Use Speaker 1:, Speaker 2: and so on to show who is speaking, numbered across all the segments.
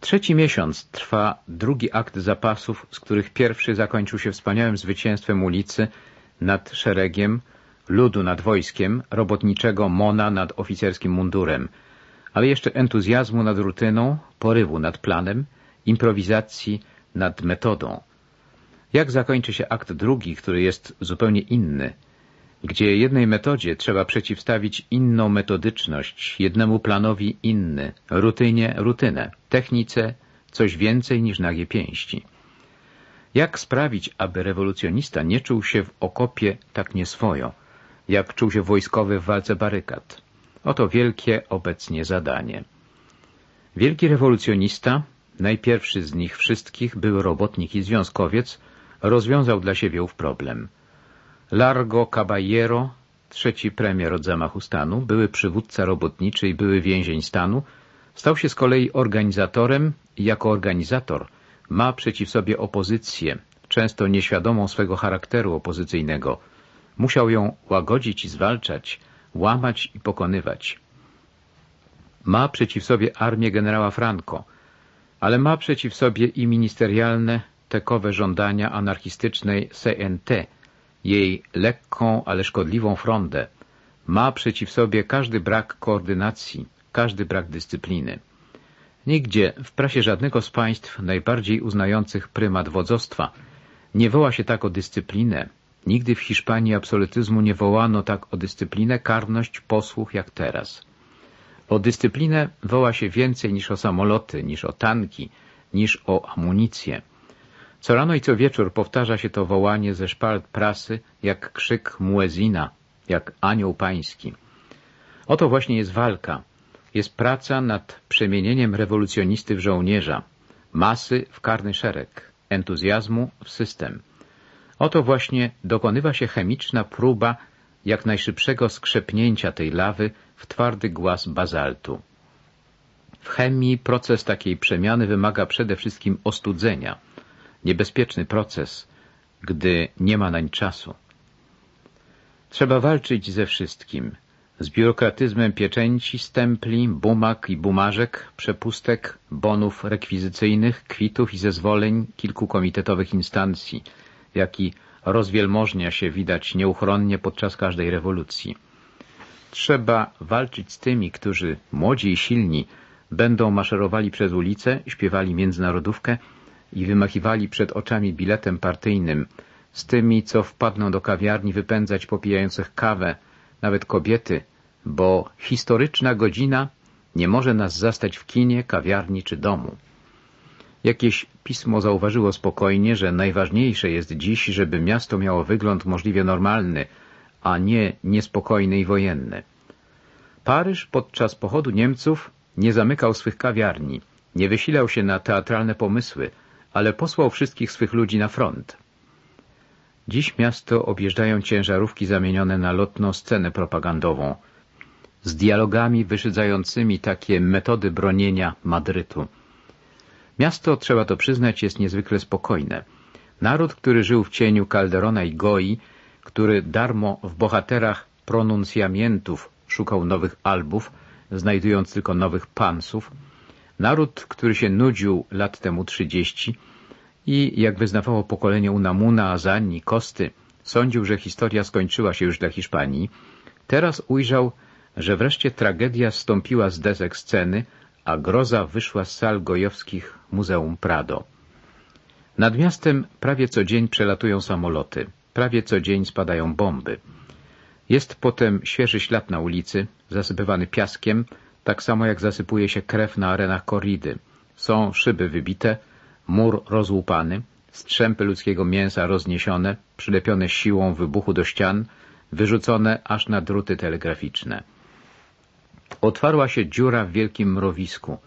Speaker 1: Trzeci miesiąc trwa drugi akt zapasów, z których pierwszy zakończył się wspaniałym zwycięstwem ulicy nad szeregiem, ludu nad wojskiem, robotniczego Mona nad oficerskim mundurem, ale jeszcze entuzjazmu nad rutyną, porywu nad planem, improwizacji nad metodą. Jak zakończy się akt drugi, który jest zupełnie inny, gdzie jednej metodzie trzeba przeciwstawić inną metodyczność, jednemu planowi inny, rutynie rutynę, technice coś więcej niż nagie pięści. Jak sprawić, aby rewolucjonista nie czuł się w okopie tak nieswojo, jak czuł się wojskowy w walce barykad? Oto wielkie obecnie zadanie. Wielki rewolucjonista, najpierwszy z nich wszystkich, był robotnik i związkowiec, rozwiązał dla siebie ów problem. Largo Caballero, trzeci premier od zamachu stanu, były przywódca robotniczy i były więzień stanu, stał się z kolei organizatorem i jako organizator ma przeciw sobie opozycję, często nieświadomą swego charakteru opozycyjnego. Musiał ją łagodzić i zwalczać, łamać i pokonywać. Ma przeciw sobie armię generała Franco, ale ma przeciw sobie i ministerialne, tekowe żądania anarchistycznej CNT, jej lekką, ale szkodliwą frondę. Ma przeciw sobie każdy brak koordynacji, każdy brak dyscypliny. Nigdzie w prasie żadnego z państw najbardziej uznających prymat wodzostwa nie woła się tak o dyscyplinę. Nigdy w Hiszpanii absolutyzmu nie wołano tak o dyscyplinę, karność, posłuch jak teraz. O dyscyplinę woła się więcej niż o samoloty, niż o tanki, niż o amunicję. Co rano i co wieczór powtarza się to wołanie ze szpalt prasy, jak krzyk muezina, jak anioł pański. Oto właśnie jest walka. Jest praca nad przemienieniem rewolucjonisty w żołnierza, masy w karny szereg, entuzjazmu w system. Oto właśnie dokonywa się chemiczna próba jak najszybszego skrzepnięcia tej lawy w twardy głaz bazaltu. W chemii proces takiej przemiany wymaga przede wszystkim ostudzenia – niebezpieczny proces, gdy nie ma nań czasu. Trzeba walczyć ze wszystkim, z biurokratyzmem pieczęci, stempli, bumag i bumażek, przepustek, bonów rekwizycyjnych, kwitów i zezwoleń kilku komitetowych instancji, jaki rozwielmożnia się widać nieuchronnie podczas każdej rewolucji. Trzeba walczyć z tymi, którzy, młodzi i silni, będą maszerowali przez ulice, śpiewali międzynarodówkę, i wymachiwali przed oczami biletem partyjnym, z tymi, co wpadną do kawiarni wypędzać popijających kawę, nawet kobiety, bo historyczna godzina nie może nas zastać w kinie, kawiarni czy domu. Jakieś pismo zauważyło spokojnie, że najważniejsze jest dziś, żeby miasto miało wygląd możliwie normalny, a nie niespokojny i wojenny. Paryż podczas pochodu Niemców nie zamykał swych kawiarni, nie wysilał się na teatralne pomysły, ale posłał wszystkich swych ludzi na front. Dziś miasto objeżdżają ciężarówki zamienione na lotną scenę propagandową, z dialogami wyszydzającymi takie metody bronienia Madrytu. Miasto, trzeba to przyznać, jest niezwykle spokojne. Naród, który żył w cieniu Calderona i Goi, który darmo w bohaterach pronuncjamientów szukał nowych albów, znajdując tylko nowych pansów, Naród, który się nudził lat temu trzydzieści i, jak wyznawało pokolenie Unamuna, Azani, Kosty, sądził, że historia skończyła się już dla Hiszpanii, teraz ujrzał, że wreszcie tragedia stąpiła z desek sceny, a groza wyszła z sal gojowskich Muzeum Prado. Nad miastem prawie co dzień przelatują samoloty, prawie co dzień spadają bomby. Jest potem świeży ślad na ulicy, zasypywany piaskiem, tak samo jak zasypuje się krew na arenach korridy. Są szyby wybite, mur rozłupany, strzępy ludzkiego mięsa rozniesione, przylepione siłą wybuchu do ścian, wyrzucone aż na druty telegraficzne. Otwarła się dziura w wielkim mrowisku,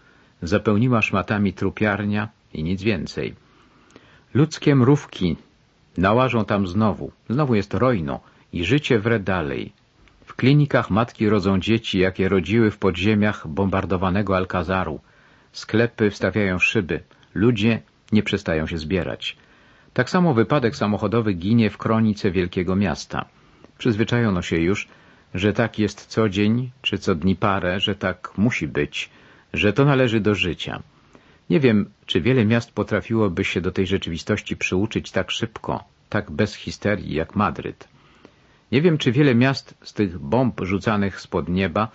Speaker 1: zapełniła szmatami trupiarnia i nic więcej. Ludzkie mrówki nałażą tam znowu, znowu jest rojno i życie wre dalej, klinikach matki rodzą dzieci, jakie rodziły w podziemiach bombardowanego Alkazaru. Sklepy wstawiają szyby. Ludzie nie przestają się zbierać. Tak samo wypadek samochodowy ginie w kronice wielkiego miasta. Przyzwyczajono się już, że tak jest co dzień, czy co dni parę, że tak musi być, że to należy do życia. Nie wiem, czy wiele miast potrafiłoby się do tej rzeczywistości przyuczyć tak szybko, tak bez histerii jak Madryt. Nie wiem, czy wiele miast z tych bomb rzucanych spod nieba,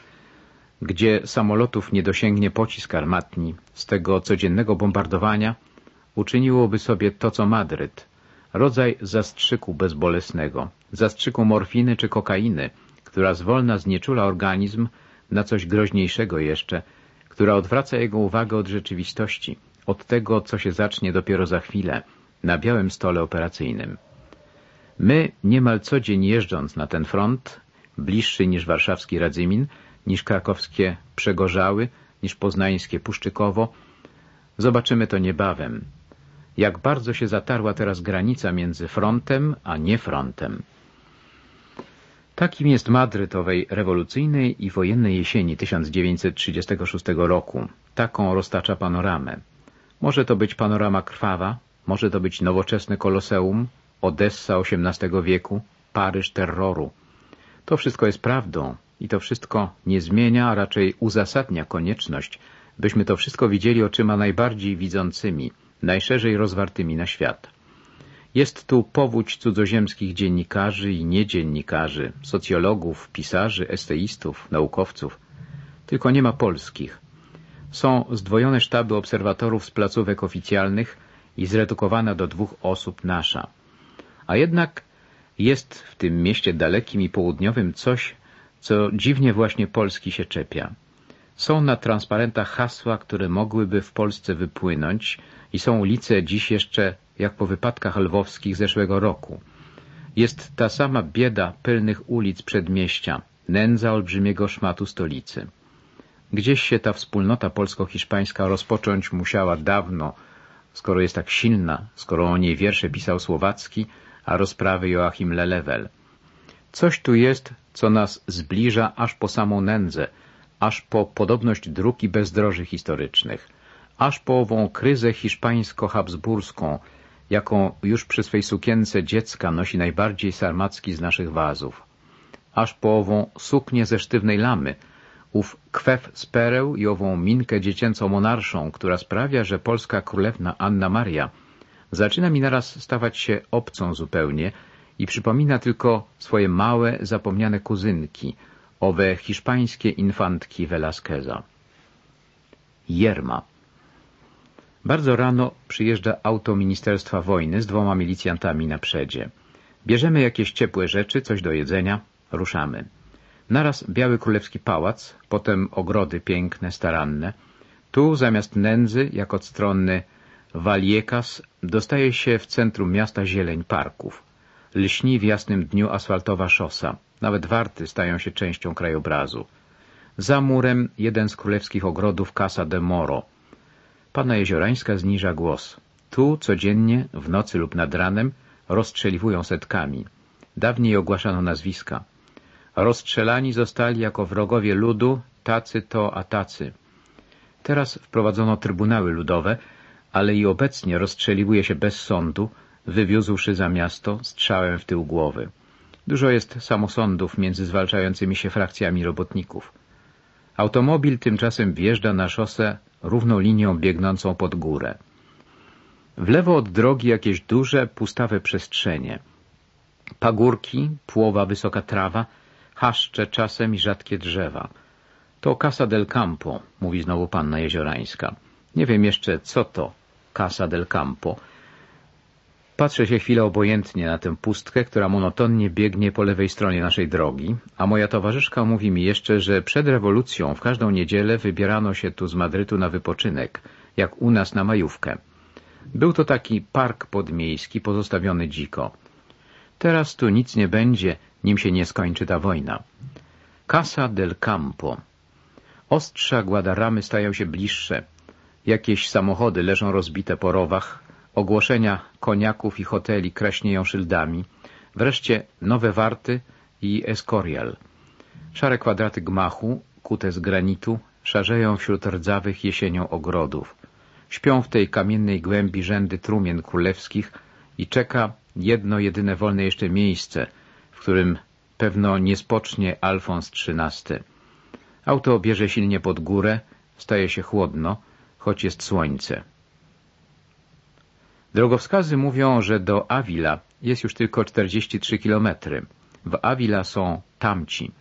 Speaker 1: gdzie samolotów nie dosięgnie pocisk armatni, z tego codziennego bombardowania, uczyniłoby sobie to, co Madryt, rodzaj zastrzyku bezbolesnego, zastrzyku morfiny czy kokainy, która zwolna znieczula organizm na coś groźniejszego jeszcze, która odwraca jego uwagę od rzeczywistości, od tego, co się zacznie dopiero za chwilę, na białym stole operacyjnym. My, niemal co dzień jeżdżąc na ten front, bliższy niż warszawski Radzymin, niż krakowskie Przegorzały, niż poznańskie Puszczykowo, zobaczymy to niebawem. Jak bardzo się zatarła teraz granica między frontem a nie frontem. Takim jest Madryt owej rewolucyjnej i wojennej jesieni 1936 roku. Taką roztacza panoramę. Może to być panorama krwawa, może to być nowoczesne koloseum, Odessa XVIII wieku, Paryż terroru. To wszystko jest prawdą i to wszystko nie zmienia, a raczej uzasadnia konieczność, byśmy to wszystko widzieli oczyma najbardziej widzącymi, najszerzej rozwartymi na świat. Jest tu powódź cudzoziemskich dziennikarzy i niedziennikarzy, socjologów, pisarzy, eseistów, naukowców. Tylko nie ma polskich. Są zdwojone sztaby obserwatorów z placówek oficjalnych i zredukowana do dwóch osób nasza. A jednak jest w tym mieście dalekim i południowym coś, co dziwnie właśnie Polski się czepia. Są na transparentach hasła, które mogłyby w Polsce wypłynąć i są ulice dziś jeszcze jak po wypadkach lwowskich zeszłego roku. Jest ta sama bieda pełnych ulic przedmieścia, nędza olbrzymiego szmatu stolicy. Gdzieś się ta wspólnota polsko-hiszpańska rozpocząć musiała dawno, skoro jest tak silna, skoro o niej wiersze pisał Słowacki, a rozprawy Joachim Lelewel. Coś tu jest, co nas zbliża aż po samą nędzę, aż po podobność dróg i bezdroży historycznych, aż po ową kryzę hiszpańsko-habsburską, jaką już przy swej sukience dziecka nosi najbardziej sarmacki z naszych wazów, aż po ową suknię ze sztywnej lamy, ów kwef z pereł i ową minkę dziecięcą monarszą, która sprawia, że polska królewna Anna Maria zaczyna mi naraz stawać się obcą zupełnie i przypomina tylko swoje małe, zapomniane kuzynki, owe hiszpańskie infantki Velasqueza. Jerma. Bardzo rano przyjeżdża auto Ministerstwa Wojny z dwoma milicjantami na przedzie. Bierzemy jakieś ciepłe rzeczy, coś do jedzenia, ruszamy. Naraz Biały Królewski Pałac, potem ogrody piękne, staranne. Tu zamiast nędzy, jak odstronny Waliekas, dostaje się w centrum miasta zieleń parków. Lśni w jasnym dniu asfaltowa szosa. Nawet warty stają się częścią krajobrazu. Za murem jeden z królewskich ogrodów Casa de Moro. Pana Jeziorańska zniża głos. Tu codziennie, w nocy lub nad ranem, rozstrzeliwują setkami. Dawniej ogłaszano nazwiska. Rozstrzelani zostali jako wrogowie ludu, tacy to a tacy. Teraz wprowadzono trybunały ludowe, ale i obecnie rozstrzeliwuje się bez sądu, wywiózłszy za miasto strzałem w tył głowy. Dużo jest samosądów między zwalczającymi się frakcjami robotników. Automobil tymczasem wjeżdża na szosę równą linią biegnącą pod górę. W lewo od drogi jakieś duże, pustawe przestrzenie. Pagórki, płowa wysoka trawa, chaszcze czasem i rzadkie drzewa. To Casa del Campo, mówi znowu panna Jeziorańska. Nie wiem jeszcze, co to Casa del Campo. Patrzę się chwilę obojętnie na tę pustkę, która monotonnie biegnie po lewej stronie naszej drogi, a moja towarzyszka mówi mi jeszcze, że przed rewolucją w każdą niedzielę wybierano się tu z Madrytu na wypoczynek, jak u nas na majówkę. Był to taki park podmiejski pozostawiony dziko. Teraz tu nic nie będzie, nim się nie skończy ta wojna. Casa del Campo. Ostrza Guadaramy stają się bliższe. Jakieś samochody leżą rozbite po rowach, ogłoszenia koniaków i hoteli kraśnieją szyldami, wreszcie nowe warty i Escorial. Szare kwadraty gmachu, kute z granitu, szarzeją wśród rdzawych jesienią ogrodów. Śpią w tej kamiennej głębi rzędy trumien królewskich i czeka jedno jedyne wolne jeszcze miejsce, w którym pewno nie spocznie Alfons XIII. Auto bierze silnie pod górę, staje się chłodno, choć jest słońce. Drogowskazy mówią, że do Avila jest już tylko 43 kilometry. W Avila są tamci.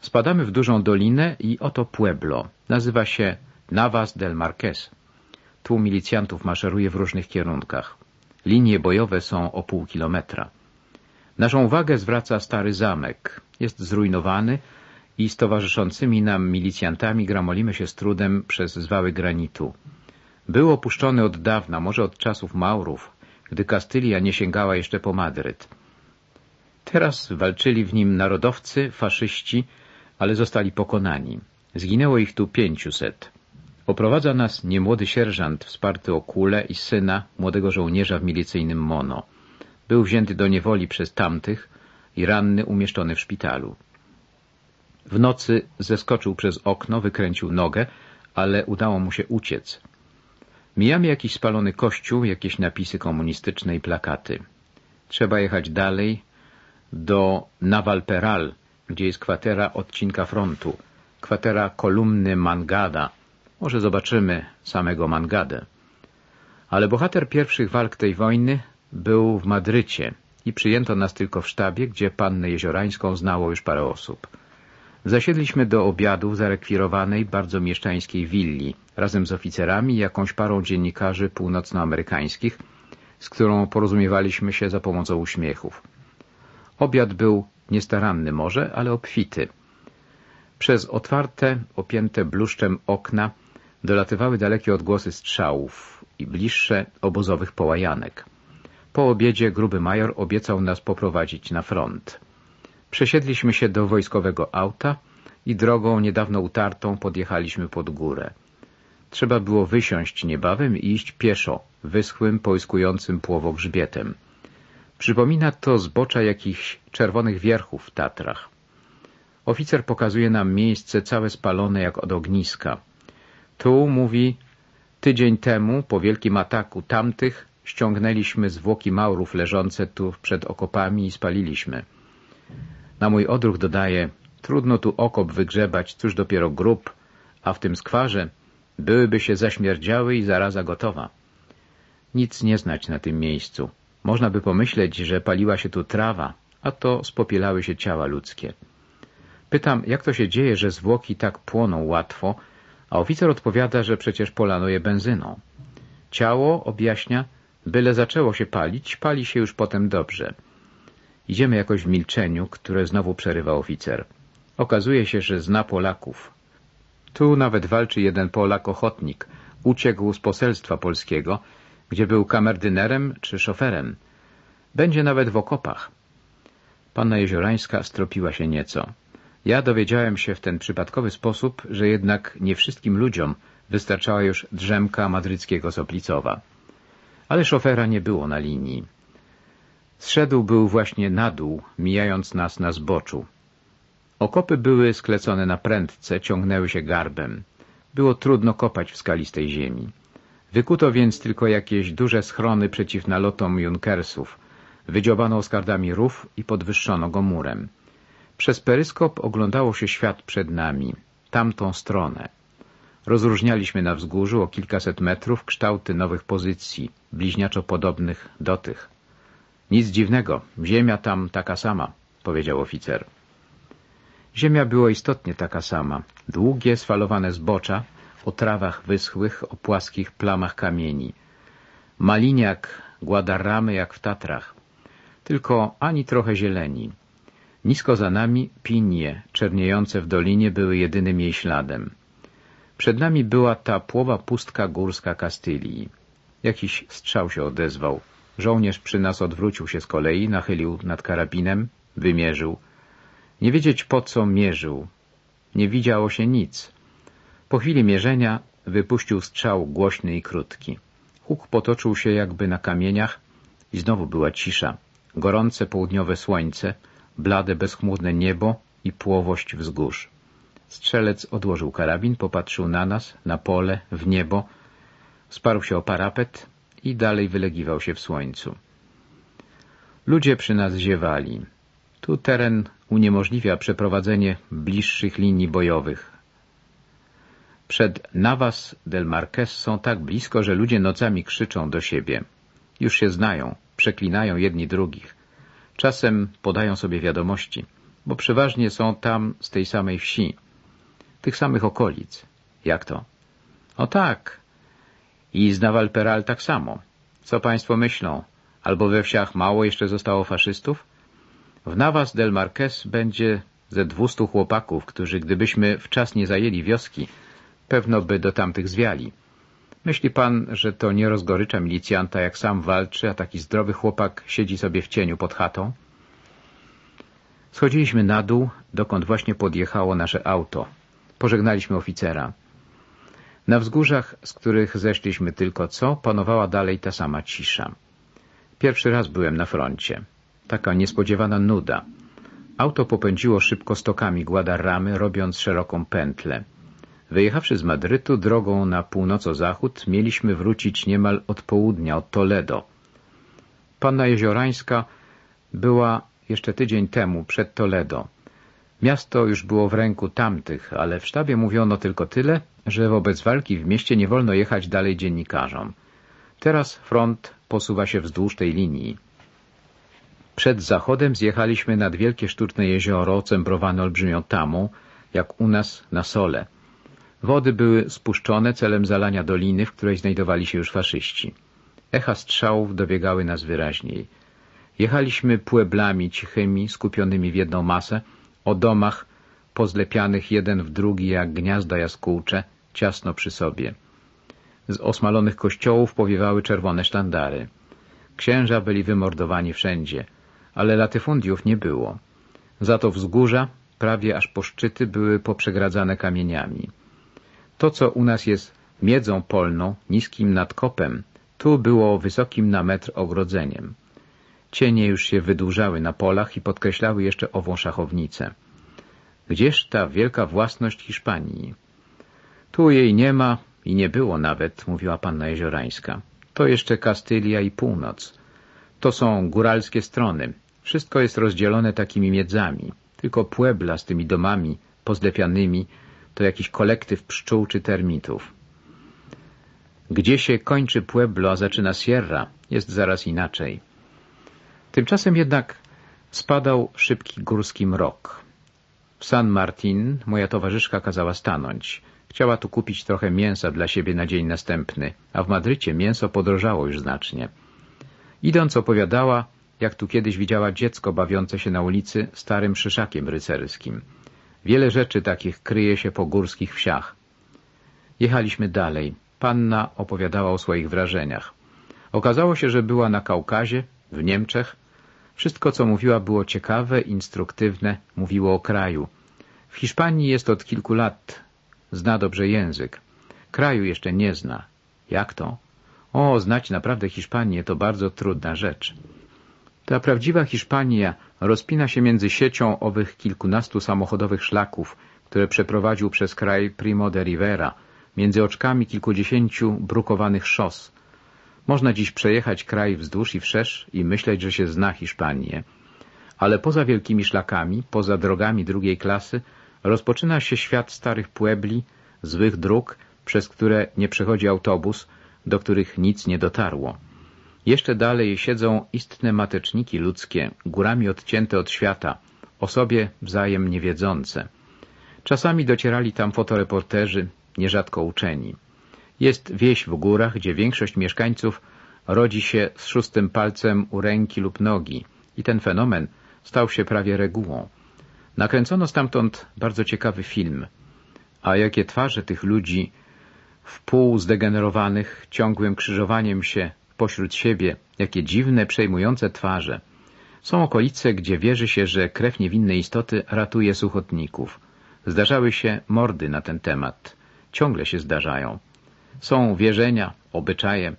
Speaker 1: Spadamy w dużą dolinę i oto Pueblo. Nazywa się Navas del Marqués. Tu milicjantów maszeruje w różnych kierunkach. Linie bojowe są o pół kilometra. Naszą uwagę zwraca stary zamek. Jest zrujnowany i z towarzyszącymi nam milicjantami gramolimy się z trudem przez zwały granitu. Był opuszczony od dawna, może od czasów Maurów, gdy Kastylia nie sięgała jeszcze po Madryt. Teraz walczyli w nim narodowcy, faszyści, ale zostali pokonani. Zginęło ich tu pięciuset. Oprowadza nas niemłody sierżant wsparty o kulę i syna młodego żołnierza w milicyjnym mono. Był wzięty do niewoli przez tamtych i ranny umieszczony w szpitalu. W nocy zeskoczył przez okno, wykręcił nogę, ale udało mu się uciec. Mijamy jakiś spalony kościół, jakieś napisy komunistyczne i plakaty. Trzeba jechać dalej do Navalperal, gdzie jest kwatera odcinka frontu, kwatera kolumny Mangada. Może zobaczymy samego Mangadę. Ale bohater pierwszych walk tej wojny był w Madrycie i przyjęto nas tylko w sztabie, gdzie pannę Jeziorańską znało już parę osób. Zasiedliśmy do obiadu w zarekwirowanej, bardzo mieszczańskiej willi, razem z oficerami i jakąś parą dziennikarzy północnoamerykańskich, z którą porozumiewaliśmy się za pomocą uśmiechów. Obiad był niestaranny może, ale obfity. Przez otwarte, opięte bluszczem okna dolatywały dalekie odgłosy strzałów i bliższe obozowych połajanek. Po obiedzie gruby major obiecał nas poprowadzić na front. Przesiedliśmy się do wojskowego auta i drogą niedawno utartą podjechaliśmy pod górę. Trzeba było wysiąść niebawem i iść pieszo, wyschłym, połyskującym płowogrzbietem. Przypomina to zbocza jakichś czerwonych wierchów w Tatrach. Oficer pokazuje nam miejsce całe spalone jak od ogniska. Tu, mówi, tydzień temu, po wielkim ataku tamtych, ściągnęliśmy zwłoki Maurów leżące tu przed okopami i spaliliśmy. Na mój odruch dodaje, trudno tu okop wygrzebać, cóż dopiero grób, a w tym skwarze byłyby się zaśmierdziały i zaraza gotowa. Nic nie znać na tym miejscu. Można by pomyśleć, że paliła się tu trawa, a to spopielały się ciała ludzkie. Pytam, jak to się dzieje, że zwłoki tak płoną łatwo, a oficer odpowiada, że przecież polano je benzyną. Ciało, objaśnia, byle zaczęło się palić, pali się już potem dobrze. Idziemy jakoś w milczeniu, które znowu przerywa oficer. Okazuje się, że zna Polaków. Tu nawet walczy jeden Polak ochotnik. Uciekł z poselstwa polskiego, gdzie był kamerdynerem czy szoferem. Będzie nawet w okopach. Panna Jeziorańska stropiła się nieco. Ja dowiedziałem się w ten przypadkowy sposób, że jednak nie wszystkim ludziom wystarczała już drzemka madryckiego Soplicowa. Ale szofera nie było na linii. Zszedł był właśnie na dół, mijając nas na zboczu. Okopy były sklecone na prędce, ciągnęły się garbem. Było trudno kopać w skalistej ziemi. Wykuto więc tylko jakieś duże schrony przeciw nalotom Junkersów. Wydziobano skardami rów i podwyższono go murem. Przez peryskop oglądało się świat przed nami, tamtą stronę. Rozróżnialiśmy na wzgórzu o kilkaset metrów kształty nowych pozycji, bliźniaczo podobnych do tych. Nic dziwnego, ziemia tam taka sama, powiedział oficer. Ziemia była istotnie taka sama. Długie, sfalowane zbocza, o trawach wyschłych, o płaskich plamach kamieni. Maliniak, Guadarramy jak w Tatrach. Tylko ani trochę zieleni. Nisko za nami pinie, czerniejące w dolinie, były jedynym jej śladem. Przed nami była ta płowa pustka górska Kastylii. Jakiś strzał się odezwał. Żołnierz przy nas odwrócił się z kolei, nachylił nad karabinem, wymierzył. Nie wiedzieć po co mierzył. Nie widziało się nic. Po chwili mierzenia wypuścił strzał głośny i krótki. Huk potoczył się jakby na kamieniach i znowu była cisza. Gorące południowe słońce, blade bezchmurne niebo i płowość wzgórz. Strzelec odłożył karabin, popatrzył na nas, na pole, w niebo, sparł się o parapet i dalej wylegiwał się w słońcu. Ludzie przy nas ziewali. Tu teren uniemożliwia przeprowadzenie bliższych linii bojowych. Przed Navas del Marqués są tak blisko, że ludzie nocami krzyczą do siebie. Już się znają, przeklinają jedni drugich. Czasem podają sobie wiadomości, bo przeważnie są tam z tej samej wsi, tych samych okolic. Jak to? O tak. I z Nawalperal tak samo. Co państwo myślą? Albo we wsiach mało jeszcze zostało faszystów? W Navas del Marquez będzie ze dwustu chłopaków, którzy gdybyśmy wczas nie zajęli wioski, pewno by do tamtych zwiali. Myśli pan, że to nie rozgorycza milicjanta, jak sam walczy, a taki zdrowy chłopak siedzi sobie w cieniu pod chatą? Schodziliśmy na dół, dokąd właśnie podjechało nasze auto. Pożegnaliśmy oficera. Na wzgórzach, z których zeszliśmy tylko co, panowała dalej ta sama cisza. Pierwszy raz byłem na froncie. Taka niespodziewana nuda. Auto popędziło szybko stokami Guadarramy, robiąc szeroką pętlę. Wyjechawszy z Madrytu drogą na północo-zachód, mieliśmy wrócić niemal od południa, od Toledo. Panna Jeziorańska była jeszcze tydzień temu, przed Toledo. Miasto już było w ręku tamtych, ale w sztabie mówiono tylko tyle, że wobec walki w mieście nie wolno jechać dalej dziennikarzom. Teraz front posuwa się wzdłuż tej linii. Przed zachodem zjechaliśmy nad wielkie sztuczne jezioro, cembrowane olbrzymią tamą, jak u nas na Sole. Wody były spuszczone celem zalania doliny, w której znajdowali się już faszyści. Echa strzałów dobiegały nas wyraźniej. Jechaliśmy pueblami cichymi, skupionymi w jedną masę, o domach pozlepianych jeden w drugi jak gniazda jaskółcze, ciasno przy sobie. Z osmalonych kościołów powiewały czerwone sztandary. Księża byli wymordowani wszędzie, ale latyfundiów nie było. Za to wzgórza, prawie aż po szczyty, były poprzegradzane kamieniami. To, co u nas jest miedzą polną, niskim nadkopem, tu było wysokim na metr ogrodzeniem. Cienie już się wydłużały na polach i podkreślały jeszcze ową szachownicę. Gdzież ta wielka własność Hiszpanii? Tu jej nie ma i nie było nawet, mówiła panna Jeziorańska. To jeszcze Kastylia i północ. To są góralskie strony. Wszystko jest rozdzielone takimi miedzami. Tylko Puebla z tymi domami pozlepianymi to jakiś kolektyw pszczół czy termitów. Gdzie się kończy Pueblo, a zaczyna Sierra, jest zaraz inaczej. Tymczasem jednak spadał szybki górski mrok. W San Martin moja towarzyszka kazała stanąć. Chciała tu kupić trochę mięsa dla siebie na dzień następny, a w Madrycie mięso podrożało już znacznie. Idąc opowiadała, jak tu kiedyś widziała dziecko bawiące się na ulicy starym szyszakiem rycerskim. Wiele rzeczy takich kryje się po górskich wsiach. Jechaliśmy dalej. Panna opowiadała o swoich wrażeniach. Okazało się, że była na Kaukazie, w Niemczech. Wszystko, co mówiła, było ciekawe, instruktywne, mówiło o kraju. W Hiszpanii jest od kilku lat, zna dobrze język. Kraju jeszcze nie zna. Jak to? O, znać naprawdę Hiszpanię to bardzo trudna rzecz. Ta prawdziwa Hiszpania rozpina się między siecią owych kilkunastu samochodowych szlaków, które przeprowadził przez kraj Primo de Rivera, między oczkami kilkudziesięciu brukowanych szos. Można dziś przejechać kraj wzdłuż i wszerz i myśleć, że się zna Hiszpanię. Ale poza wielkimi szlakami, poza drogami drugiej klasy, rozpoczyna się świat starych puebli, złych dróg, przez które nie przechodzi autobus, do których nic nie dotarło. Jeszcze dalej siedzą istne mateczniki ludzkie, górami odcięte od świata, o sobie wzajem niewiedzące. Czasami docierali tam fotoreporterzy, nierzadko uczeni. Jest wieś w górach, gdzie większość mieszkańców rodzi się z szóstym palcem u ręki lub nogi i ten fenomen stał się prawie regułą. Nakręcono stamtąd bardzo ciekawy film. A jakie twarze tych ludzi, wpół zdegenerowanych, ciągłym krzyżowaniem się pośród siebie, jakie dziwne, przejmujące twarze. Są okolice, gdzie wierzy się, że krew niewinnej istoty ratuje suchotników. Zdarzały się mordy na ten temat. Ciągle się zdarzają. Są wierzenia, obyczaje.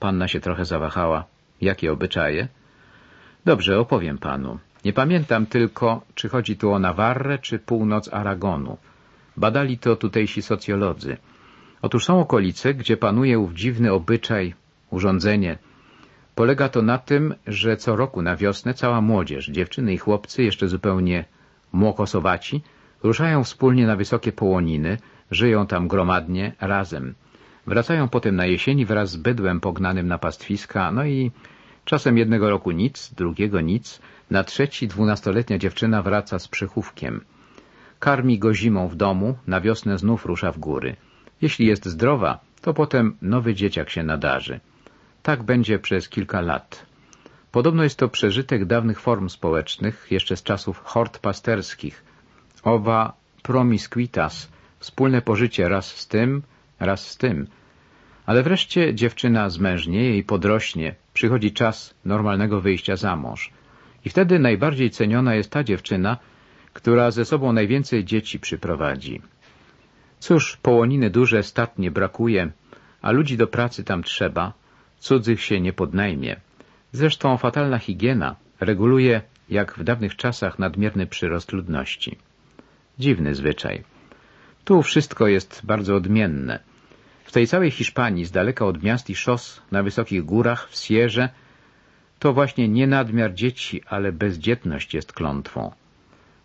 Speaker 1: Panna się trochę zawahała. Jakie obyczaje? Dobrze, opowiem panu. Nie pamiętam tylko, czy chodzi tu o Nawarrę, czy północ Aragonu. Badali to tutejsi socjolodzy. Otóż są okolice, gdzie panuje ów dziwny obyczaj, urządzenie. Polega to na tym, że co roku na wiosnę cała młodzież, dziewczyny i chłopcy, jeszcze zupełnie młokosowaci, ruszają wspólnie na wysokie połoniny, żyją tam gromadnie, razem. Wracają potem na jesieni wraz z bydłem pognanym na pastwiska, no i czasem jednego roku nic, drugiego nic, na trzeci dwunastoletnia dziewczyna wraca z przychówkiem. Karmi go zimą w domu, na wiosnę znów rusza w góry. Jeśli jest zdrowa, to potem nowy dzieciak się nadarzy. Tak będzie przez kilka lat. Podobno jest to przeżytek dawnych form społecznych, jeszcze z czasów hort pasterskich. Owa promiscuitas, wspólne pożycie raz z tym, raz z tym. Ale wreszcie dziewczyna zmężnieje i podrośnie, przychodzi czas normalnego wyjścia za mąż. I wtedy najbardziej ceniona jest ta dziewczyna, która ze sobą najwięcej dzieci przyprowadzi. Cóż, połoniny duże statnie brakuje, a ludzi do pracy tam trzeba, cudzych się nie podnajmie. Zresztą fatalna higiena reguluje, jak w dawnych czasach, nadmierny przyrost ludności. Dziwny zwyczaj. Tu wszystko jest bardzo odmienne. W tej całej Hiszpanii, z daleka od miast i szos, na wysokich górach, w Sierze, to właśnie nie nadmiar dzieci, ale bezdzietność jest klątwą.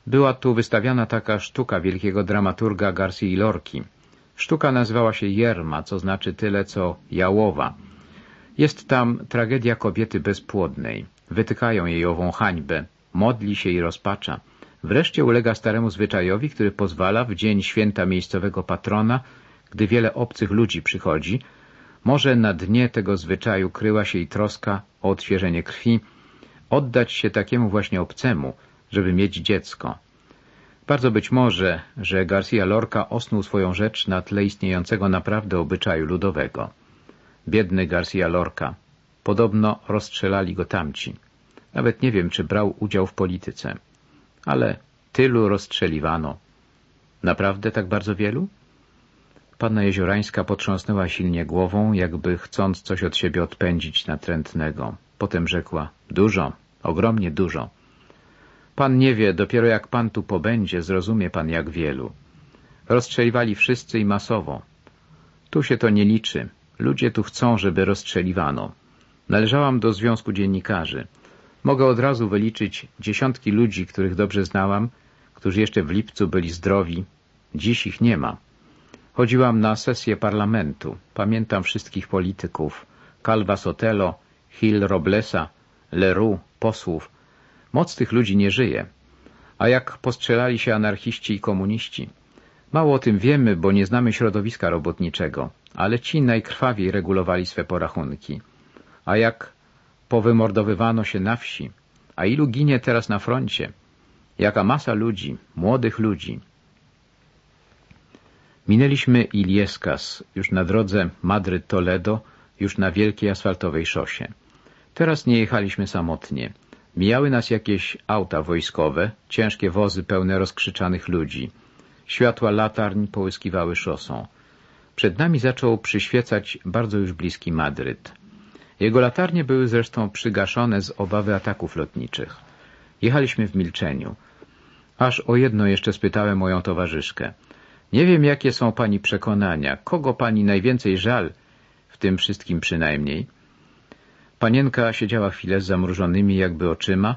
Speaker 1: Była tu wystawiana taka sztuka wielkiego dramaturga Garcii Lorki. Sztuka nazywała się Jerma, co znaczy tyle co Jałowa. Jest tam tragedia kobiety bezpłodnej. Wytykają jej ową hańbę. Modli się i rozpacza. Wreszcie ulega staremu zwyczajowi, który pozwala w dzień święta miejscowego patrona, gdy wiele obcych ludzi przychodzi, może na dnie tego zwyczaju kryła się i troska o odświeżenie krwi, oddać się takiemu właśnie obcemu, żeby mieć dziecko. Bardzo być może, że Garcia Lorca osnuł swoją rzecz na tle istniejącego naprawdę obyczaju ludowego. Biedny Garcia Lorca. Podobno rozstrzelali go tamci. Nawet nie wiem, czy brał udział w polityce. Ale tylu rozstrzeliwano. Naprawdę tak bardzo wielu? Panna Jeziorańska potrząsnęła silnie głową, jakby chcąc coś od siebie odpędzić natrętnego. Potem rzekła, dużo, ogromnie dużo. Pan nie wie, dopiero jak pan tu pobędzie, zrozumie pan jak wielu. Rozstrzeliwali wszyscy i masowo. Tu się to nie liczy. Ludzie tu chcą, żeby rozstrzeliwano. Należałam do Związku Dziennikarzy. Mogę od razu wyliczyć dziesiątki ludzi, których dobrze znałam, którzy jeszcze w lipcu byli zdrowi. Dziś ich nie ma. Chodziłam na sesję parlamentu. Pamiętam wszystkich polityków. Calva Sotelo, Hill Roblesa, Leroux, posłów. Moc tych ludzi nie żyje. A jak postrzelali się anarchiści i komuniści? Mało o tym wiemy, bo nie znamy środowiska robotniczego, ale ci najkrwawiej regulowali swe porachunki. A jak powymordowywano się na wsi, a ilu ginie teraz na froncie? Jaka masa ludzi, młodych ludzi. Minęliśmy Ilieskas, już na drodze Madryt-Toledo, już na wielkiej asfaltowej szosie. Teraz nie jechaliśmy samotnie. Mijały nas jakieś auta wojskowe, ciężkie wozy pełne rozkrzyczanych ludzi. Światła latarń połyskiwały szosą. Przed nami zaczął przyświecać bardzo już bliski Madryt. Jego latarnie były zresztą przygaszone z obawy ataków lotniczych. Jechaliśmy w milczeniu. Aż o jedno jeszcze spytałem moją towarzyszkę. Nie wiem, jakie są pani przekonania. Kogo pani najwięcej żal, w tym wszystkim przynajmniej? Panienka siedziała chwilę z zamrużonymi jakby oczyma,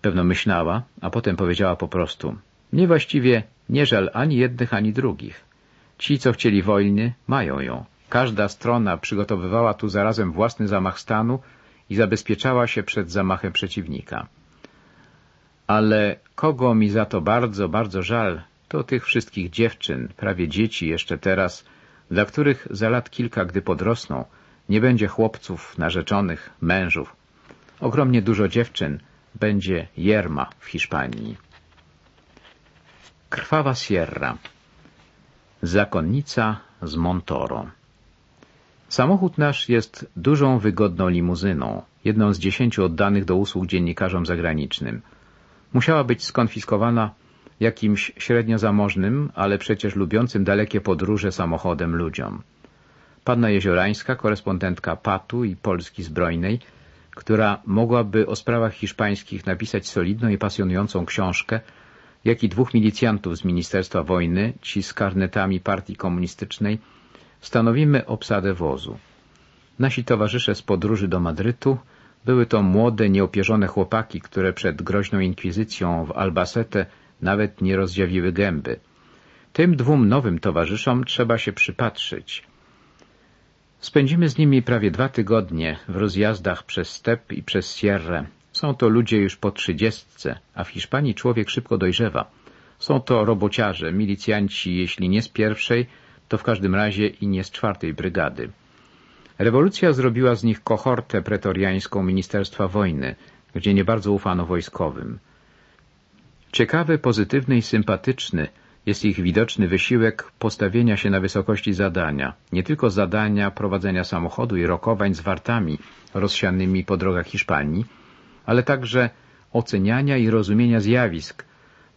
Speaker 1: pewno myślała, a potem powiedziała po prostu — mnie właściwie nie żal ani jednych, ani drugich. Ci, co chcieli wojny, mają ją. Każda strona przygotowywała tu zarazem własny zamach stanu i zabezpieczała się przed zamachem przeciwnika. Ale kogo mi za to bardzo, bardzo żal, to tych wszystkich dziewczyn, prawie dzieci jeszcze teraz, dla których za lat kilka, gdy podrosną, nie będzie chłopców, narzeczonych, mężów. Ogromnie dużo dziewczyn będzie Jerma w Hiszpanii. Krwawa Sierra Zakonnica z Montoro Samochód nasz jest dużą, wygodną limuzyną, jedną z dziesięciu oddanych do usług dziennikarzom zagranicznym. Musiała być skonfiskowana jakimś średnio zamożnym, ale przecież lubiącym dalekie podróże samochodem ludziom. Panna Jeziorańska, korespondentka Patu i Polski Zbrojnej, która mogłaby o sprawach hiszpańskich napisać solidną i pasjonującą książkę, jak i dwóch milicjantów z Ministerstwa Wojny, ci z karnetami partii komunistycznej, stanowimy obsadę wozu. Nasi towarzysze z podróży do Madrytu były to młode, nieopierzone chłopaki, które przed groźną inkwizycją w Albacete nawet nie rozdziawiły gęby. Tym dwóm nowym towarzyszom trzeba się przypatrzyć. Spędzimy z nimi prawie dwa tygodnie w rozjazdach przez step i przez Sierra. Są to ludzie już po trzydziestce, a w Hiszpanii człowiek szybko dojrzewa. Są to robociarze, milicjanci, jeśli nie z pierwszej, to w każdym razie i nie z czwartej brygady. Rewolucja zrobiła z nich kohortę pretoriańską Ministerstwa Wojny, gdzie nie bardzo ufano wojskowym. Ciekawy, pozytywny i sympatyczny jest ich widoczny wysiłek postawienia się na wysokości zadania, nie tylko zadania prowadzenia samochodu i rokowań z wartami rozsianymi po drogach Hiszpanii, ale także oceniania i rozumienia zjawisk,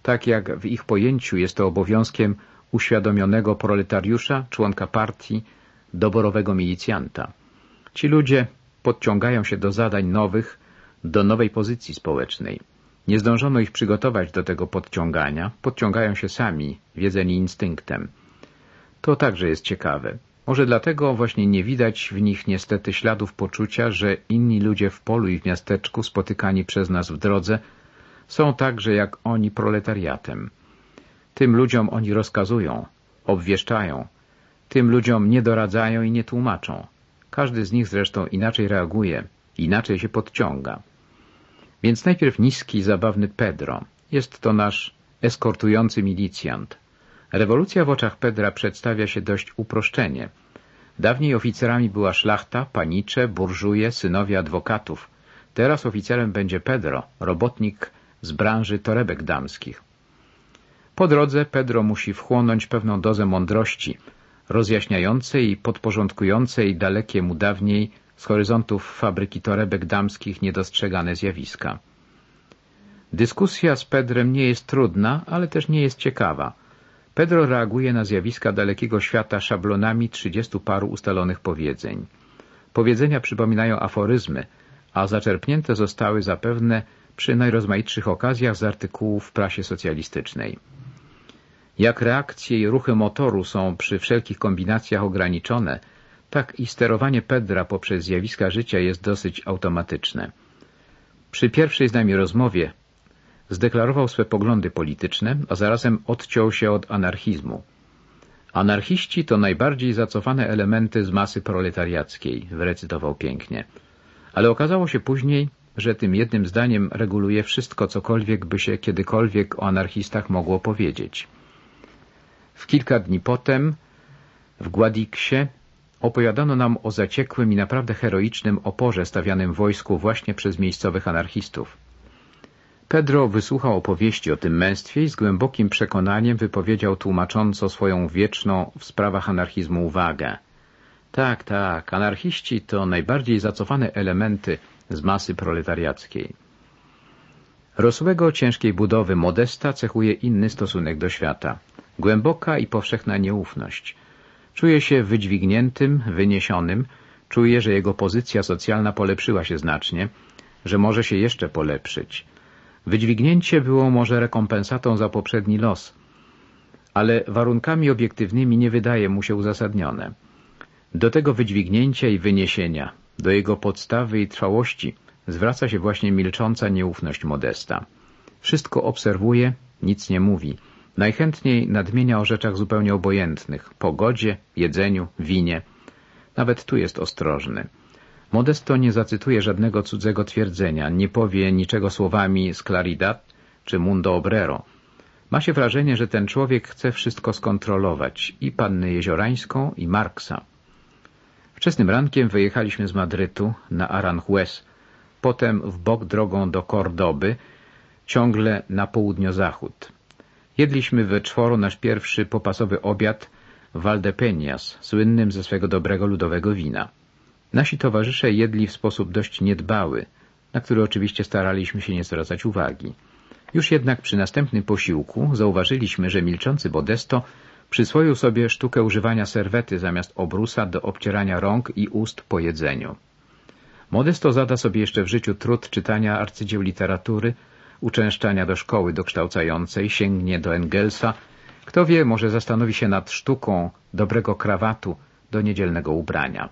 Speaker 1: tak jak w ich pojęciu jest to obowiązkiem uświadomionego proletariusza, członka partii, doborowego milicjanta. Ci ludzie podciągają się do zadań nowych, do nowej pozycji społecznej. Nie zdążono ich przygotować do tego podciągania, podciągają się sami, wiedzeni instynktem. To także jest ciekawe. Może dlatego właśnie nie widać w nich niestety śladów poczucia, że inni ludzie w polu i w miasteczku spotykani przez nas w drodze są także jak oni proletariatem. Tym ludziom oni rozkazują, obwieszczają, tym ludziom nie doradzają i nie tłumaczą. Każdy z nich zresztą inaczej reaguje, inaczej się podciąga. Więc najpierw niski, zabawny Pedro. Jest to nasz eskortujący milicjant. Rewolucja w oczach Pedra przedstawia się dość uproszczenie. Dawniej oficerami była szlachta, panicze, burżuje, synowie adwokatów. Teraz oficerem będzie Pedro, robotnik z branży torebek damskich. Po drodze Pedro musi wchłonąć pewną dozę mądrości, rozjaśniającej i podporządkującej dalekie mu dawniej z horyzontów fabryki torebek damskich niedostrzegane zjawiska. Dyskusja z Pedrem nie jest trudna, ale też nie jest ciekawa. Pedro reaguje na zjawiska dalekiego świata szablonami trzydziestu paru ustalonych powiedzeń. Powiedzenia przypominają aforyzmy, a zaczerpnięte zostały zapewne przy najrozmaitszych okazjach z artykułów w prasie socjalistycznej. Jak reakcje i ruchy motoru są przy wszelkich kombinacjach ograniczone, tak i sterowanie Pedra poprzez zjawiska życia jest dosyć automatyczne. Przy pierwszej z nami rozmowie zdeklarował swe poglądy polityczne, a zarazem odciął się od anarchizmu. Anarchiści to najbardziej zacofane elementy z masy proletariackiej, wyrecytował pięknie. Ale okazało się później, że tym jednym zdaniem reguluje wszystko, cokolwiek by się kiedykolwiek o anarchistach mogło powiedzieć. W kilka dni potem w Guadixie opowiadano nam o zaciekłym i naprawdę heroicznym oporze stawianym wojsku właśnie przez miejscowych anarchistów. Pedro wysłuchał opowieści o tym męstwie i z głębokim przekonaniem wypowiedział tłumacząco swoją wieczną w sprawach anarchizmu uwagę. Tak, tak, anarchiści to najbardziej zacofane elementy z masy proletariackiej. Rosłego ciężkiej budowy Modesta cechuje inny stosunek do świata. Głęboka i powszechna nieufność. Czuje się wydźwigniętym, wyniesionym, czuje, że jego pozycja socjalna polepszyła się znacznie, że może się jeszcze polepszyć. Wydźwignięcie było może rekompensatą za poprzedni los, ale warunkami obiektywnymi nie wydaje mu się uzasadnione. Do tego wydźwignięcia i wyniesienia, do jego podstawy i trwałości zwraca się właśnie milcząca nieufność Modesta. Wszystko obserwuje, nic nie mówi. Najchętniej nadmienia o rzeczach zupełnie obojętnych, pogodzie, jedzeniu, winie. Nawet tu jest ostrożny. Modesto nie zacytuje żadnego cudzego twierdzenia, nie powie niczego słowami z Claridad czy Mundo Obrero. Ma się wrażenie, że ten człowiek chce wszystko skontrolować, i pannę Jeziorańską, i Marksa. Wczesnym rankiem wyjechaliśmy z Madrytu na Aranjuez, potem w bok drogą do Kordoby, ciągle na południozachód. Jedliśmy we czworo nasz pierwszy popasowy obiad w Valdepeñas, słynnym ze swego dobrego ludowego wina. Nasi towarzysze jedli w sposób dość niedbały, na który oczywiście staraliśmy się nie zwracać uwagi. Już jednak przy następnym posiłku zauważyliśmy, że milczący Bodesto przyswoił sobie sztukę używania serwety zamiast obrusa do obcierania rąk i ust po jedzeniu. Modesto zada sobie jeszcze w życiu trud czytania arcydzieł literatury, uczęszczania do szkoły dokształcającej, sięgnie do Engelsa. Kto wie, może zastanowi się nad sztuką dobrego krawatu do niedzielnego ubrania.